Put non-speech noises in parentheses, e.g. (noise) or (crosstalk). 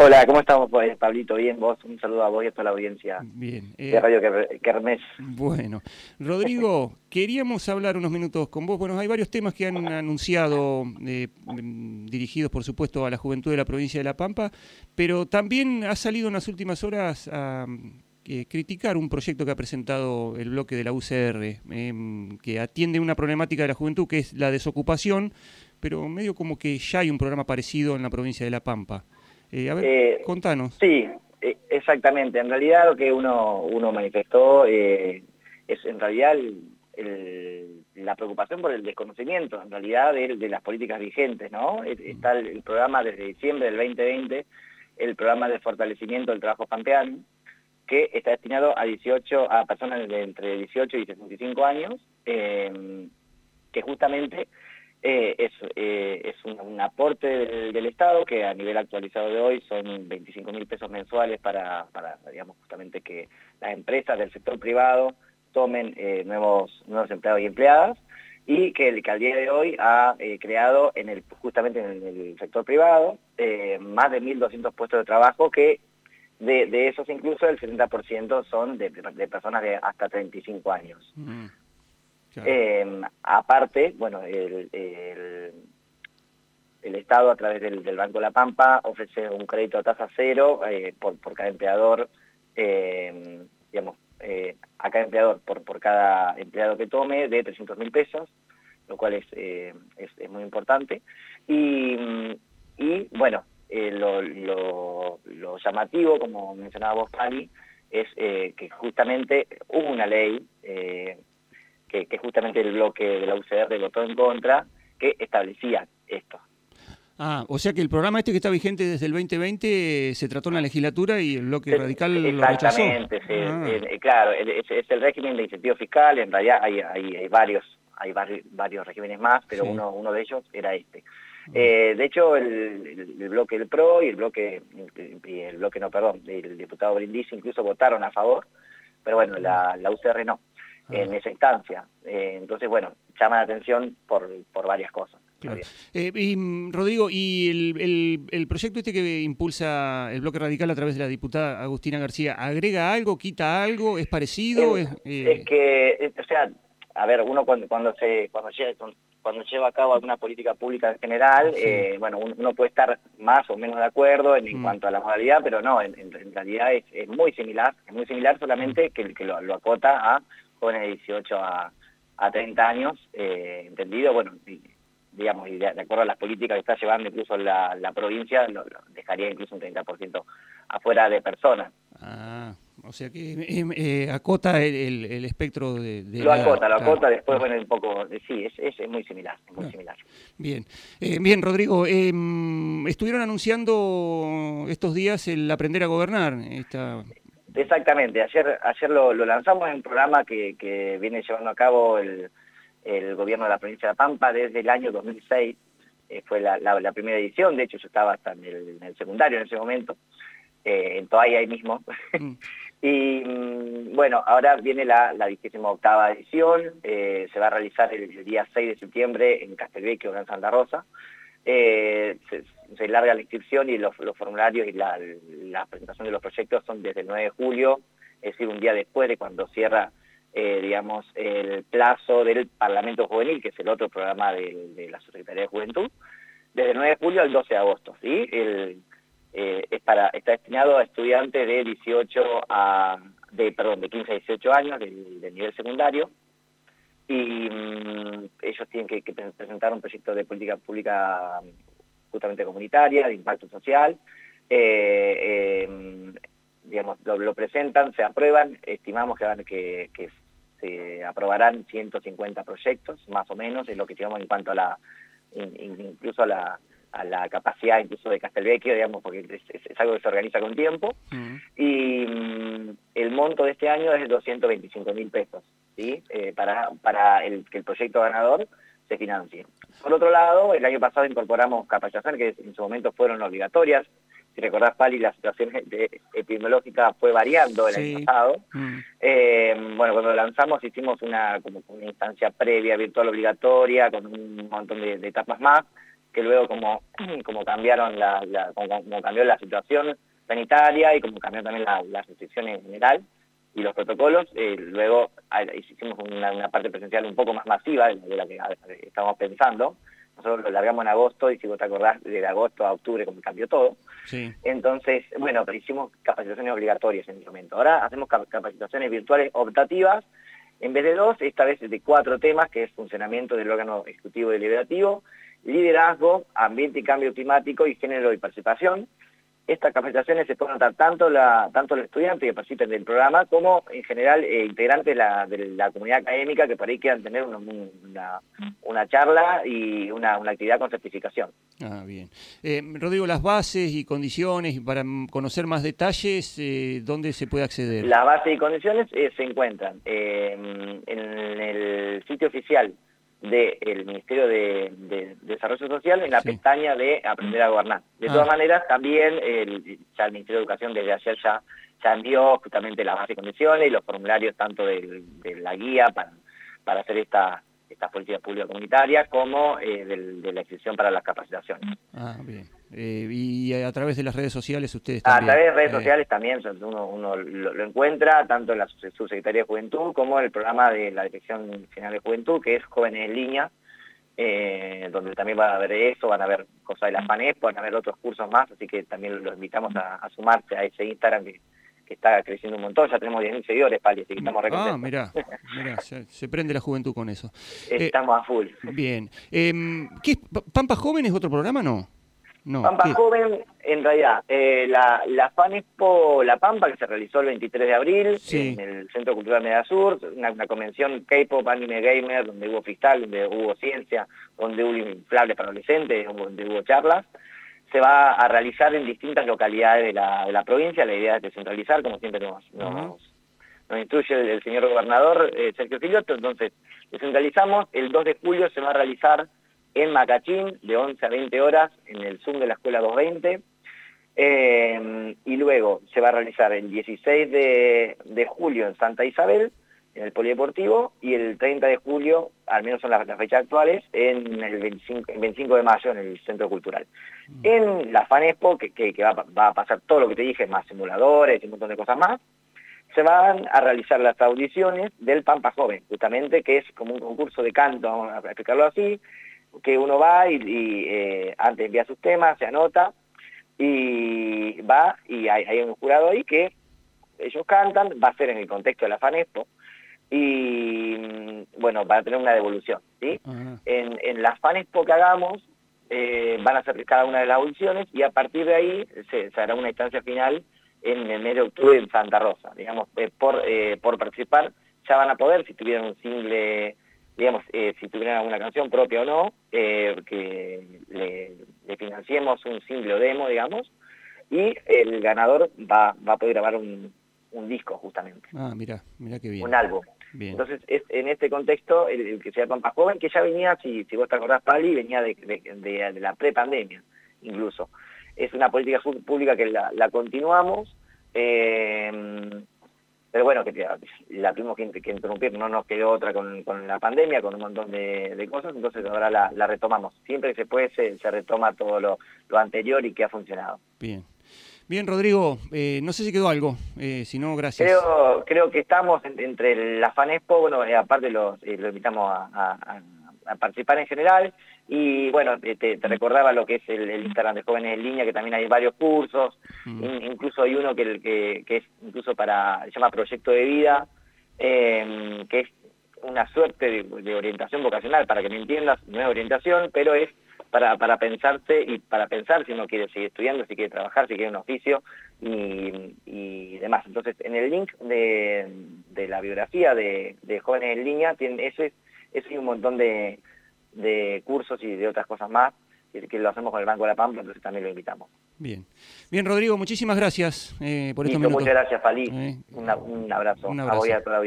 Hola, ¿cómo estamos, pues, Pablito? Bien, vos, un saludo a vos y a toda la audiencia Bien. de eh, Radio Ker- Kermés. bueno, Rodrigo, (laughs) queríamos hablar unos minutos con vos. Bueno, hay varios temas que han anunciado, eh, mm, dirigidos por supuesto a la juventud de la provincia de La Pampa, pero también ha salido en las últimas horas a eh, criticar un proyecto que ha presentado el bloque de la UCR, em, que atiende una problemática de la juventud que es la desocupación, pero medio como que ya hay un programa parecido en la provincia de La Pampa. Eh, a ver, Eh, contanos. Sí, eh, exactamente. En realidad lo que uno, uno manifestó eh, es en realidad el- el- la preocupación por el desconocimiento, en realidad, de, de las políticas vigentes, ¿no? Está el, el programa desde diciembre del 2020, el programa de fortalecimiento del trabajo pampeano, que está destinado a 18, a personas de entre 18 y 65 años, eh, que justamente eh, es, eh, es un, aporte del, Estado que a nivel actualizado de hoy son 25 mil pesos mensuales para, para, digamos, justamente que las empresas del sector privado tomen eh, nuevos, nuevos empleados y empleadas y que, el, que al día de hoy ha eh, creado en el, justamente en el sector privado eh, más de 1.200 puestos de trabajo que de, esos incluso el 70% son de, de personas de hasta 35 años. Mm, Eh, aparte, bueno, el, Estado a través del, del Banco La Pampa ofrece un crédito a tasa cero eh, por, cada empleador, eh, digamos, eh, a cada empleador por, cada empleado que tome de 300 mil pesos, lo cual es, eh, es, es muy importante. Y, y bueno, lo, lo, llamativo, como mencionaba vos, Pali, es que justamente hubo una ley que, que justamente el bloque de la UCR votó en contra, que establecía esto. Ah, o sea que el programa este que está vigente desde el 2020 eh, se trató en la legislatura y el bloque radical lo rechazó. Exactamente, sí, Ah, eh, claro, es, es el régimen de incentivo fiscal, en realidad hay, hay, hay varios hay vari- varios regímenes más, pero Sí. uno, uno de ellos era este. Eh, de hecho, el, el- el bloque del PRO y el bloque, y el bloque no, perdón, el diputado Brindisi incluso votaron a favor, pero bueno, la, la UCR no, en Ah. esa instancia. Eh, entonces, bueno, llama la atención por, por varias cosas. claro. Eh, y, mm, Rodrigo, ¿y el, el- el proyecto este que impulsa el bloque radical a través de la diputada Agustina García, agrega algo, quita algo, es parecido? Es, Es, eh, es que, eh, o sea, a ver, uno cuando, cuando se cuando lleva, cuando lleva a cabo alguna política pública en general, Sí. eh, bueno, un- uno puede estar más o menos de acuerdo en, en Mm. cuanto a la modalidad, pero no, en, realidad es, es muy similar, es muy similar solamente que, que lo, lo acota a jóvenes de 18 a, a 30 años, eh, entendido, bueno, digamos, y de, de acuerdo a las políticas que está llevando incluso la, la provincia, lo, lo dejaría incluso un 30% afuera de personas. ah, o sea que eh, eh, acota el, el- el espectro de, de Lo la acota, lo claro. acota, después, bueno, un poco, sí, es, es, es muy similar, es muy Claro. similar. Bien, Eh, bien, Rodrigo. eh, estuvieron anunciando estos días el aprender a gobernar. Esta... Exactamente, ayer ayer lo, lo lanzamos en un programa que, que viene llevando a cabo el, el gobierno de la provincia de Pampa desde el año 2006, eh, fue la, la- la primera edición, de hecho yo estaba hasta en el, en el secundario en ese momento, eh, en Toalla ahí mismo, Mm, (laughs) y mm, bueno, ahora viene la, la 28 edición, eh, se va a realizar el, el día 6 de septiembre en Castelvecchio, en Santa Rosa. Eh, se, larga la inscripción y los, formularios y la, presentación de los proyectos son desde el 9 de julio, es decir, un día después de cuando cierra, eh, digamos, el plazo del Parlamento Juvenil, que es el otro programa de, la Secretaría de Juventud, desde el 9 de julio al 12 de agosto. ¿sí? Eh, es para, está destinado a estudiantes de 18 a, de, perdón, de 15 a 18 años del, del nivel secundario y mm, ellos tienen que, que pre- presentar un proyecto de política pública mm, justamente comunitaria, de impacto social, eh, eh, digamos, lo, presentan, se aprueban, estimamos que, van, que, que se aprobarán 150 proyectos, más o menos, es lo que llevamos en cuanto a la, in- in- incluso a la, a la capacidad incluso de Castelvecchio, digamos, porque es, es- es algo que se organiza con tiempo, mm, y mm, el monto de este año es de 225 mil pesos, ¿sí? Eh, para, para el, que el proyecto ganador se financie. Por otro lado, el año pasado incorporamos capacitaciones que en su momento fueron obligatorias. Si recordás, Pali, la situación de- epidemiológica fue variando el Sí. año pasado. mm, Eh, bueno, cuando lanzamos hicimos una, como una instancia previa virtual obligatoria con un montón de, de etapas más que luego como, (clears throat) como cambiaron la, como, cambió la situación sanitaria y como cambió también la, las restricciones en general y los protocolos, eh, luego hicimos una, parte presencial un poco más masiva de la que estábamos pensando, nosotros lo largamos en agosto y si vos te acordás, de agosto a octubre como cambió todo. Sí. Entonces, bueno, pero hicimos capacitaciones obligatorias en ese momento. Ahora hacemos capacitaciones virtuales optativas, en vez de dos, esta vez de cuatro temas, que es funcionamiento del órgano ejecutivo deliberativo, liderazgo, ambiente y cambio climático y género y participación estas capacitaciones se pueden notar tanto, la, tanto los estudiantes que participen del programa como en general eh, integrantes de la, comunidad académica que por ahí quieran tener una, una, charla y una, actividad con certificación. Ah, bien. Eh, Rodrigo, las bases y condiciones, para conocer más detalles, eh, ¿dónde se puede acceder? Las bases y condiciones se encuentran en el sitio oficial del Ministerio de, Desarrollo Social en la pestaña de Aprender a Gobernar. De ah. todas maneras, también el, ya el Ministerio de Educación desde ayer ya, ya envió justamente las bases y condiciones y los formularios tanto de, la guía para, para hacer esta, estas políticas públicas comunitarias como eh, de la inscripción para las capacitaciones. Ah, bien. Eh, y a través de las redes sociales ustedes también. A través de redes eh, sociales también uno, lo, encuentra, tanto en la Subsecretaría de Juventud como en el programa de la Dirección Nacional de Juventud, que es Jóvenes en Línea, eh, donde también van a ver eso, van a ver cosas de la FANES, van a ver otros cursos más, así que también los invitamos a, sumarse a ese Instagram que, está creciendo un montón, ya tenemos 10.000 seguidores, Pali, así que estamos Ah, mirá, (laughs) mirá se, prende la juventud con eso. Estamos a full. Bien. Eh, ¿qué, ¿Pampa Joven es otro programa, no? Pampa Joven, en realidad, eh, la, la FANEXPO La Pampa, que se realizó el 23 de abril en el Centro Cultural Media Sur, una, convención K-Pop, anime gamer, donde hubo fiscal, donde hubo ciencia, donde hubo inflables para adolescentes, donde hubo charlas, se va a realizar en distintas localidades de la, de la provincia, la idea es descentralizar, como siempre nos, nos, instruye el, señor gobernador eh, Sergio Filotto, entonces descentralizamos, el 2 de julio se va a realizar en Macachín, de 11 a 20 horas, en el Zoom de la Escuela 220. Eh, y luego se va a realizar el 16 de, julio en Santa Isabel, en el Polideportivo, y el 30 de julio, al menos son las, fechas actuales, en el 25, de mayo en el Centro Cultural. Mm. En la FANESPO, que, que, va, va, a pasar todo lo que te dije, más simuladores y un montón de cosas más, se van a realizar las audiciones del Pampa Joven, justamente, que es como un concurso de canto, vamos a explicarlo así, que uno va y, eh, antes envía sus temas, se anota y va y hay, un jurado ahí que ellos cantan, va a ser en el contexto de la FANESPO y mm, bueno, va a tener una devolución. ¿sí? En, en las FANESPO que hagamos eh, van a hacer cada una de las audiciones y a partir de ahí se, hará una instancia final en el mes de octubre en Santa Rosa. Digamos, eh, por, por participar ya van a poder, si tuvieran un single digamos, eh, si tuvieran alguna canción propia o no, eh, que le, financiemos un single demo, digamos, y el ganador va, va a poder grabar un, disco, justamente. Ah, mira, mira qué bien. Un álbum. Entonces, es, en este contexto, el, que se llama Pampa Joven, que ya venía, si, si vos te acordás, Pali, venía de, de, de, la prepandemia, incluso. Es una política pública que la, la continuamos, eh, pero bueno, que la tuvimos que, interrumpir, no nos quedó otra con, la pandemia, con un montón de, cosas, entonces ahora la, retomamos. Siempre que se puede se, retoma todo lo, anterior y que ha funcionado. Bien. Bien, Rodrigo, eh, no sé si quedó algo, eh, si no, gracias. Creo, creo que estamos entre la FANESPO, bueno, eh, aparte los, lo invitamos a a participar en general. Y bueno, te, recordaba lo que es el, Instagram de Jóvenes en Línea, que también hay varios cursos, mm. incluso hay uno que, que, que, es incluso para, se llama Proyecto de Vida, em, que es una suerte de, orientación vocacional, para que me entiendas, no es orientación, pero es para, para pensarse y para pensar si uno quiere seguir estudiando, si quiere trabajar, si quiere un oficio y, y demás. Entonces, en el link de, de la biografía de, de Jóvenes en Línea, tiene, ese eso y un montón de, de cursos y de otras cosas más que, lo hacemos con el Banco de la Pampa, entonces también lo invitamos. Bien, bien Rodrigo, muchísimas gracias eh, por estos minutos. Muchas gracias, Palí. Eh, un abrazo. Un abrazo. A, a toda la